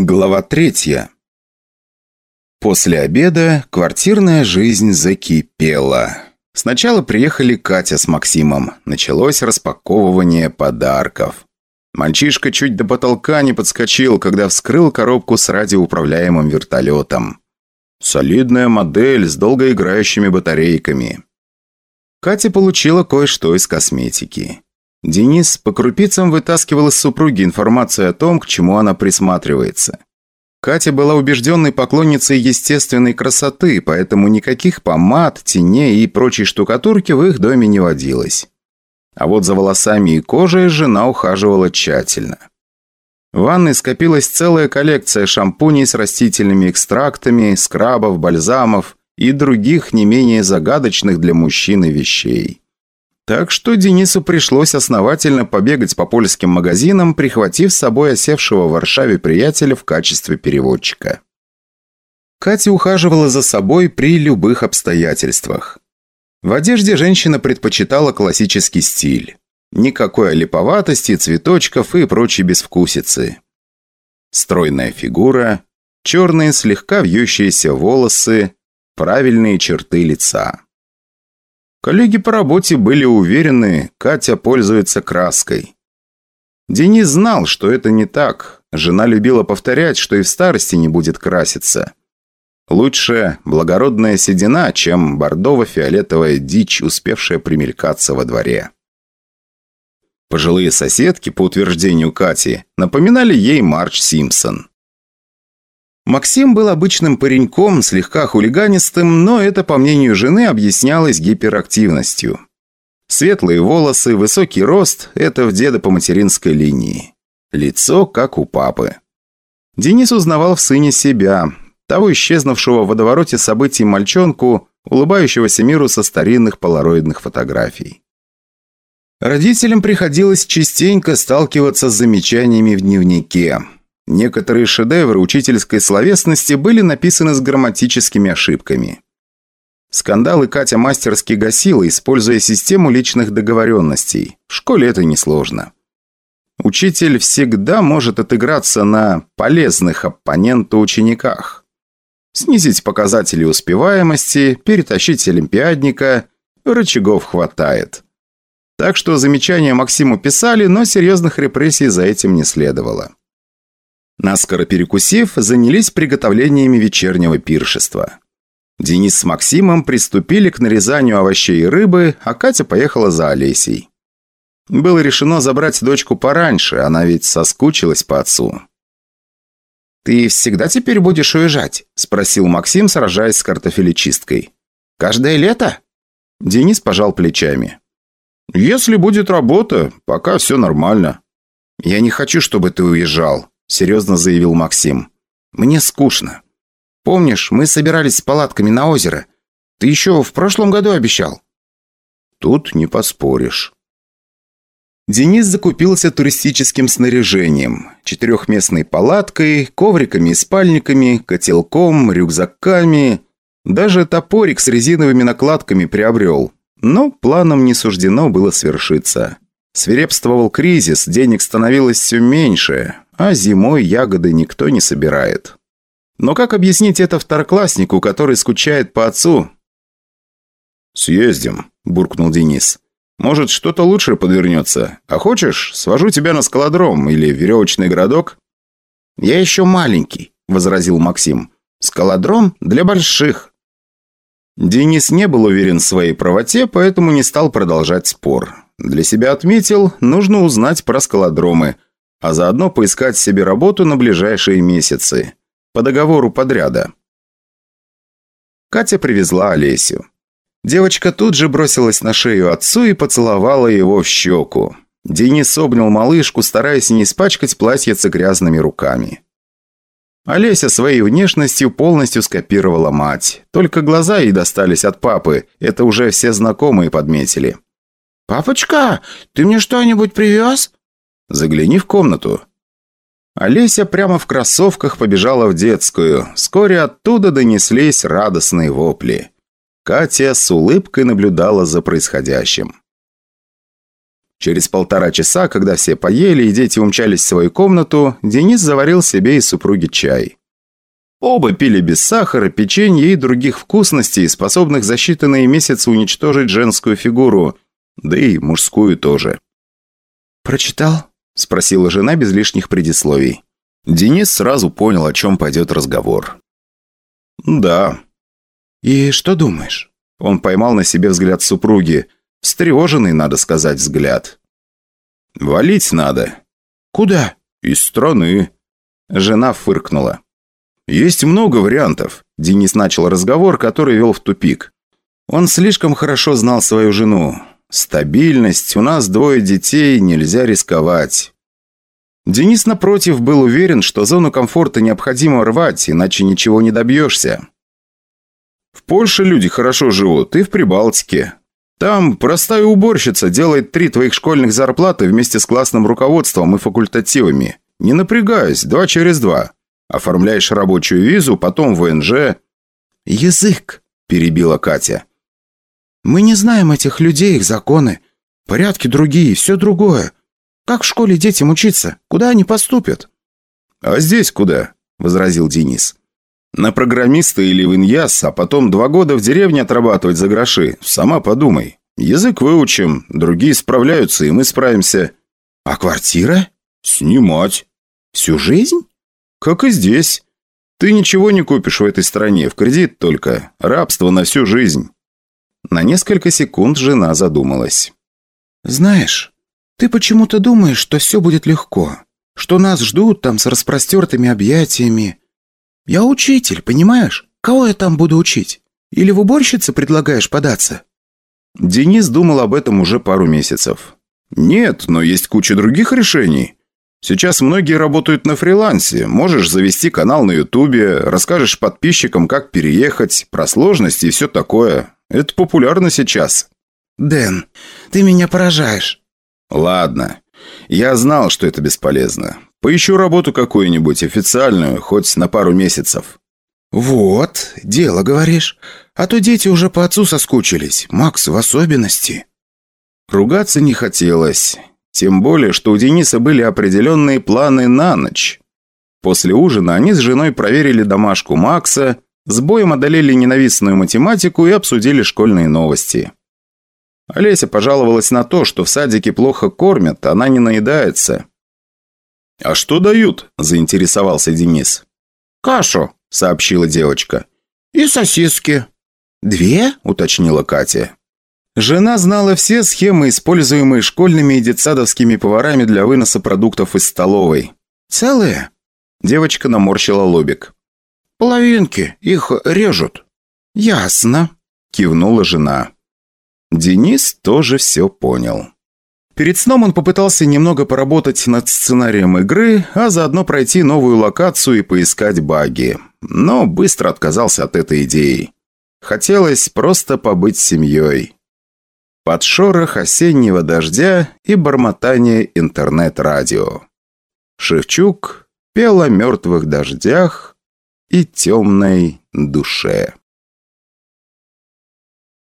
Глава третья. После обеда квартирная жизнь закипела. Сначала приехали Катя с Максимом. Началось распаковывание подарков. Мальчишка чуть до потолка не подскочил, когда вскрыл коробку с радиоуправляемым вертолетом. Солидная модель с долгоиграющими батарейками. Катя получила кое-что из косметики. Денис по крупицам вытаскивал из супруги информацию о том, к чему она присматривается. Катя была убежденной поклонницей естественной красоты, поэтому никаких помад, теней и прочей штукатурки в их доме не водилось. А вот за волосами и кожей жена ухаживала тщательно. В ванной скопилась целая коллекция шампуней с растительными экстрактами, скрабов, бальзамов и других не менее загадочных для мужчины вещей. Так что Денису пришлось основательно побегать по польским магазинам, прихватив с собой осевшего в Варшаве приятеля в качестве переводчика. Катя ухаживала за собой при любых обстоятельствах. В одежде женщина предпочитала классический стиль. Никакой олиповатости, цветочков и прочей безвкусицы. Стройная фигура, черные слегка вьющиеся волосы, правильные черты лица. Коллеги по работе были уверены, Катя пользуется краской. Денис знал, что это не так. Жена любила повторять, что и в старости не будет краситься. Лучше благородная седина, чем бордово-фиолетовая дичь, успевшая примелькаться во дворе. Пожилые соседки, по утверждению Кати, напоминали ей Марч Симпсон. Максим был обычным пареньком, слегка хулиганистым, но это, по мнению жены, объяснялось гиперактивностью. Светлые волосы, высокий рост – это в деда по материнской линии. Лицо, как у папы. Денис узнавал в сыне себя, того исчезнувшего в водовороте событий мальчонку, улыбающегося миру со старинных полароидных фотографий. Родителям приходилось частенько сталкиваться с замечаниями в дневнике – Некоторые шедевры учительской словесности были написаны с грамматическими ошибками. Скандалы Катя мастерски гасила, используя систему личных договоренностей. В школе это несложно. Учитель всегда может отыграться на полезных оппоненту учениках. Снизить показатели успеваемости, перетащить олимпиадника, рычагов хватает. Так что замечания Максиму писали, но серьезных репрессий за этим не следовало. Наскоро перекусив, занялись приготовлениями вечернего пиршества. Денис с Максимом приступили к нарезанию овощей и рыбы, а Катя поехала за Олесей. Было решено забрать дочку пораньше, она ведь соскучилась по отцу. «Ты всегда теперь будешь уезжать?» – спросил Максим, сражаясь с картофелечисткой. «Каждое лето?» Денис пожал плечами. «Если будет работа, пока все нормально». «Я не хочу, чтобы ты уезжал», серьезно заявил Максим. «Мне скучно. Помнишь, мы собирались с палатками на озеро? Ты еще в прошлом году обещал». «Тут не поспоришь». Денис закупился туристическим снаряжением. Четырехместной палаткой, ковриками и спальниками, котелком, рюкзаками. Даже топорик с резиновыми накладками приобрел. Но планам не суждено было свершиться. Свирепствовал кризис, денег становилось все меньше, а зимой ягоды никто не собирает. Но как объяснить это второкласснику, который скучает по отцу? «Съездим», – буркнул Денис. «Может, что-то лучше подвернется. А хочешь, свожу тебя на скалодром или веревочный городок?» «Я еще маленький», – возразил Максим. «Скалодром для больших». Денис не был уверен в своей правоте, поэтому не стал продолжать спор. Для себя отметил, нужно узнать про скалодромы – а заодно поискать себе работу на ближайшие месяцы. По договору подряда. Катя привезла Олесю. Девочка тут же бросилась на шею отцу и поцеловала его в щеку. Денис обнял малышку, стараясь не испачкать платьице грязными руками. Олеся своей внешностью полностью скопировала мать. Только глаза ей достались от папы, это уже все знакомые подметили. «Папочка, ты мне что-нибудь привез?» Загляни в комнату». Олеся прямо в кроссовках побежала в детскую. Вскоре оттуда донеслись радостные вопли. Катя с улыбкой наблюдала за происходящим. Через полтора часа, когда все поели и дети умчались в свою комнату, Денис заварил себе и супруге чай. Оба пили без сахара, печенья и других вкусностей, способных за считанные месяцы уничтожить женскую фигуру, да и мужскую тоже. «Прочитал?» – спросила жена без лишних предисловий. Денис сразу понял, о чем пойдет разговор. «Да». «И что думаешь?» Он поймал на себе взгляд супруги. Встревоженный, надо сказать, взгляд. «Валить надо». «Куда?» «Из страны». Жена фыркнула. «Есть много вариантов», – Денис начал разговор, который вел в тупик. Он слишком хорошо знал свою жену. «Стабильность, у нас двое детей, нельзя рисковать». Денис, напротив, был уверен, что зону комфорта необходимо рвать, иначе ничего не добьешься. В Польше люди хорошо живут, и в Прибалтике. Там простая уборщица делает три твоих школьных зарплаты вместе с классным руководством и факультативами. Не напрягаясь, два через два. Оформляешь рабочую визу, потом ВНЖ. «Язык», – перебила Катя. «Мы не знаем этих людей, их законы. Порядки другие, все другое. Как в школе детям учиться? Куда они поступят?» «А здесь куда?» – возразил Денис. «На программиста или в иньяс, а потом два года в деревне отрабатывать за гроши. Сама подумай. Язык выучим, другие справляются, и мы справимся». «А квартира?» «Снимать». «Всю жизнь?» «Как и здесь. Ты ничего не купишь в этой стране, в кредит только. Рабство на всю жизнь». На несколько секунд жена задумалась. «Знаешь, ты почему-то думаешь, что все будет легко, что нас ждут там с распростертыми объятиями. Я учитель, понимаешь? Кого я там буду учить? Или в уборщице предлагаешь податься?» Денис думал об этом уже пару месяцев. «Нет, но есть куча других решений. Сейчас многие работают на фрилансе. Можешь завести канал на ютубе, расскажешь подписчикам, как переехать, про сложности и все такое. Это популярно сейчас». «Дэн, ты меня поражаешь». «Ладно. Я знал, что это бесполезно. Поищу работу какую-нибудь официальную, хоть на пару месяцев». «Вот, дело, говоришь. А то дети уже по отцу соскучились, Макс в особенности». Ругаться не хотелось. Тем более, что у Дениса были определенные планы на ночь. После ужина они с женой проверили домашку Макса, с боем одолели ненавистную математику и обсудили школьные новости. Олеся пожаловалась на то, что в садике плохо кормят, она не наедается. «А что дают?» – заинтересовался Денис. «Кашу», – сообщила девочка. «И сосиски». «Две?» – уточнила Катя. Жена знала все схемы, используемые школьными и детсадовскими поварами для выноса продуктов из столовой. «Целые?» Девочка наморщила лобик. «Половинки. Их режут». «Ясно», – кивнула жена. Денис тоже все понял. Перед сном он попытался немного поработать над сценарием игры, а заодно пройти новую локацию и поискать баги. Но быстро отказался от этой идеи. Хотелось просто побыть семьей. Под шорох осеннего дождя и бормотание интернет-радио. Шевчук пел о мертвых дождях и темной душе.